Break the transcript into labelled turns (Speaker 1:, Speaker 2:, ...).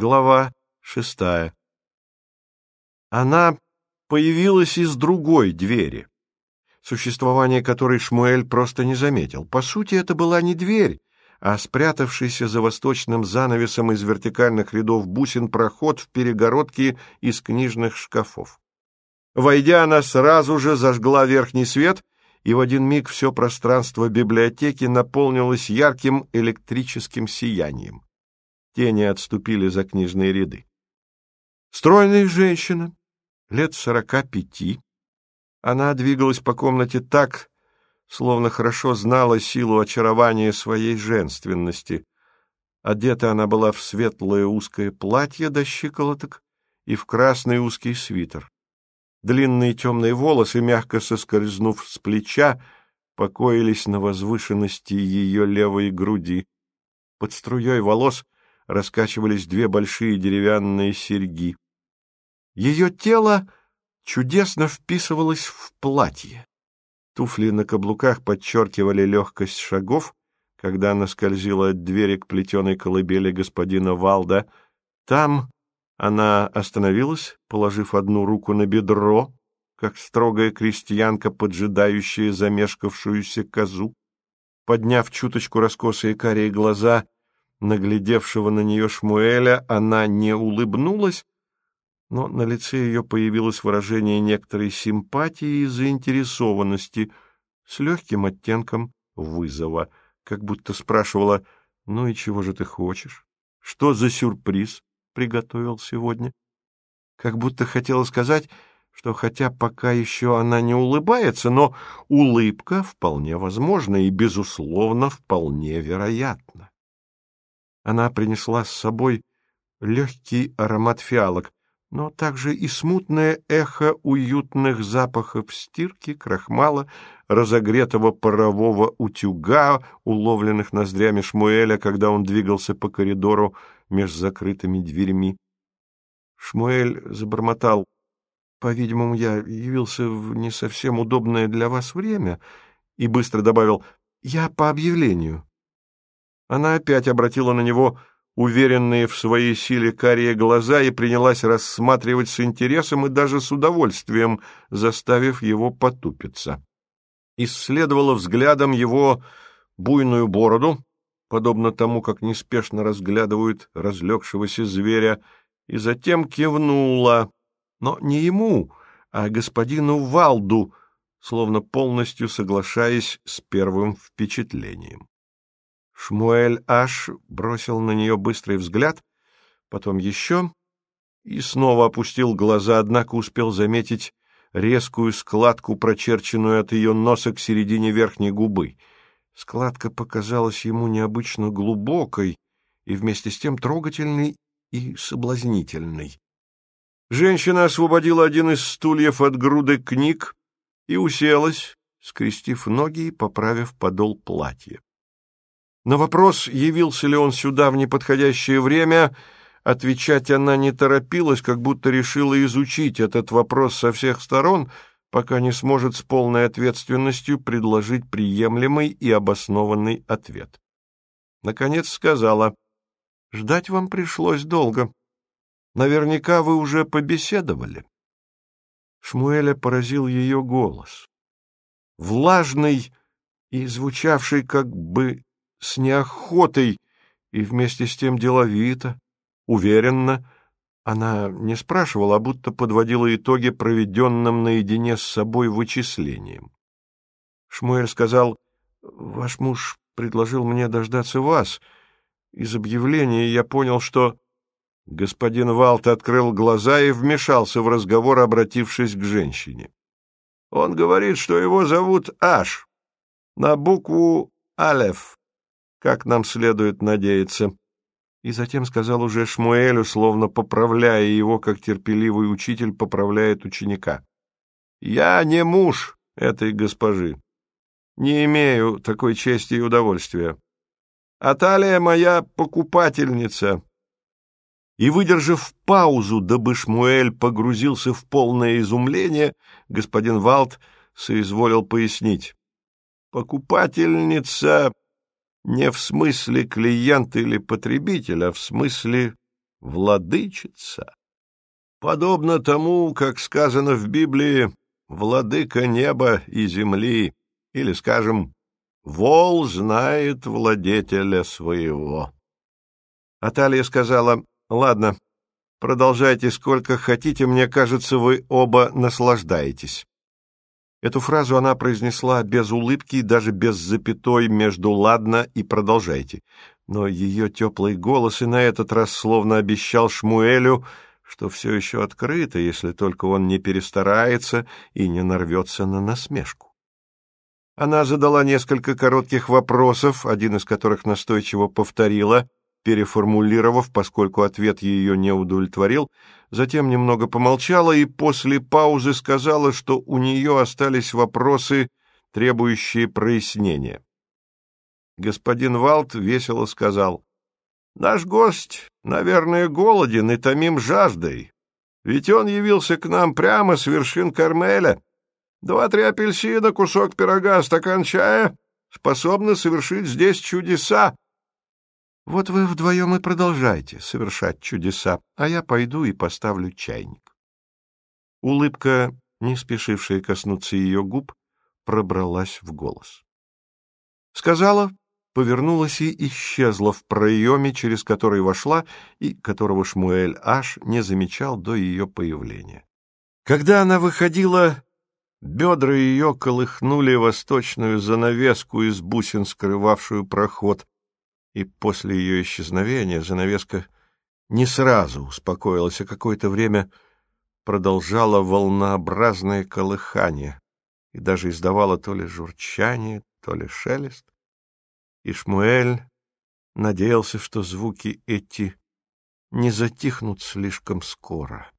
Speaker 1: Глава шестая. Она появилась из другой двери, существование которой Шмуэль просто не заметил. По сути, это была не дверь, а спрятавшийся за восточным занавесом из вертикальных рядов бусин проход в перегородке из книжных шкафов. Войдя, она сразу же зажгла верхний свет, и в один миг все пространство библиотеки наполнилось ярким электрическим сиянием. Тени отступили за книжные ряды. Стройная женщина, лет сорока пяти. Она двигалась по комнате так, словно хорошо знала силу очарования своей женственности. Одета она была в светлое узкое платье до щиколоток и в красный узкий свитер. Длинные темные волосы, мягко соскользнув с плеча, покоились на возвышенности ее левой груди. Под струей волос раскачивались две большие деревянные серьги. Ее тело чудесно вписывалось в платье. Туфли на каблуках подчеркивали легкость шагов, когда она скользила от двери к плетеной колыбели господина Валда. Там она остановилась, положив одну руку на бедро, как строгая крестьянка, поджидающая замешкавшуюся козу. Подняв чуточку раскосые карие глаза, наглядевшего на нее Шмуэля, она не улыбнулась, но на лице ее появилось выражение некоторой симпатии и заинтересованности с легким оттенком вызова, как будто спрашивала «Ну и чего же ты хочешь? Что за сюрприз?» приготовил сегодня. Как будто хотела сказать, что хотя пока еще она не улыбается, но улыбка вполне возможна и, безусловно, вполне вероятна. Она принесла с собой легкий аромат фиалок, но также и смутное эхо уютных запахов стирки, крахмала, разогретого парового утюга, уловленных ноздрями Шмуэля, когда он двигался по коридору меж закрытыми дверьми. Шмуэль забормотал. «По-видимому, я явился в не совсем удобное для вас время», и быстро добавил «Я по объявлению». Она опять обратила на него уверенные в своей силе карие глаза и принялась рассматривать с интересом и даже с удовольствием, заставив его потупиться. Исследовала взглядом его буйную бороду, подобно тому, как неспешно разглядывают разлегшегося зверя, и затем кивнула, но не ему, а господину Валду, словно полностью соглашаясь с первым впечатлением. Шмуэль Аш бросил на нее быстрый взгляд, потом еще, и снова опустил глаза, однако успел заметить резкую складку, прочерченную от ее носа к середине верхней губы — Складка показалась ему необычно глубокой и вместе с тем трогательной и соблазнительной. Женщина освободила один из стульев от груды книг и уселась, скрестив ноги и поправив подол платья. На вопрос, явился ли он сюда в неподходящее время, отвечать она не торопилась, как будто решила изучить этот вопрос со всех сторон — пока не сможет с полной ответственностью предложить приемлемый и обоснованный ответ. Наконец сказала, «Ждать вам пришлось долго. Наверняка вы уже побеседовали». Шмуэля поразил ее голос. Влажный и звучавший как бы с неохотой и вместе с тем деловито, уверенно, она не спрашивала, а будто подводила итоги проведенным наедине с собой вычислением. Шмуэль сказал, «Ваш муж предложил мне дождаться вас. Из объявления я понял, что...» Господин Валт открыл глаза и вмешался в разговор, обратившись к женщине. «Он говорит, что его зовут Аш, на букву Алеф, как нам следует надеяться» и затем сказал уже Шмуэлю, словно поправляя его, как терпеливый учитель поправляет ученика. «Я не муж этой госпожи. Не имею такой чести и удовольствия. Аталия моя покупательница». И, выдержав паузу, дабы Шмуэль погрузился в полное изумление, господин Валт соизволил пояснить. «Покупательница не в смысле клиент или потребитель, а в смысле владычица, подобно тому, как сказано в Библии, владыка неба и земли, или, скажем, вол знает владетеля своего. Аталия сказала, «Ладно, продолжайте сколько хотите, мне кажется, вы оба наслаждаетесь». Эту фразу она произнесла без улыбки и даже без запятой между «ладно» и «продолжайте». Но ее теплый голос и на этот раз словно обещал Шмуэлю, что все еще открыто, если только он не перестарается и не нарвется на насмешку. Она задала несколько коротких вопросов, один из которых настойчиво повторила, переформулировав, поскольку ответ ее не удовлетворил, затем немного помолчала и после паузы сказала, что у нее остались вопросы, требующие прояснения. Господин Валт весело сказал, «Наш гость, наверное, голоден и томим жаждой, ведь он явился к нам прямо с вершин Кармеля. Два-три апельсина, кусок пирога, стакан чая способны совершить здесь чудеса». Вот вы вдвоем и продолжайте совершать чудеса, а я пойду и поставлю чайник. Улыбка, не спешившая коснуться ее губ, пробралась в голос. Сказала, повернулась и исчезла в проеме, через который вошла и которого Шмуэль аж не замечал до ее появления. Когда она выходила, бедра ее колыхнули восточную занавеску из бусин, скрывавшую проход, и после ее исчезновения занавеска не сразу успокоилась, а какое-то время продолжала волнообразное колыхание и даже издавала то ли журчание, то ли шелест. Ишмуэль надеялся, что звуки эти не затихнут слишком скоро.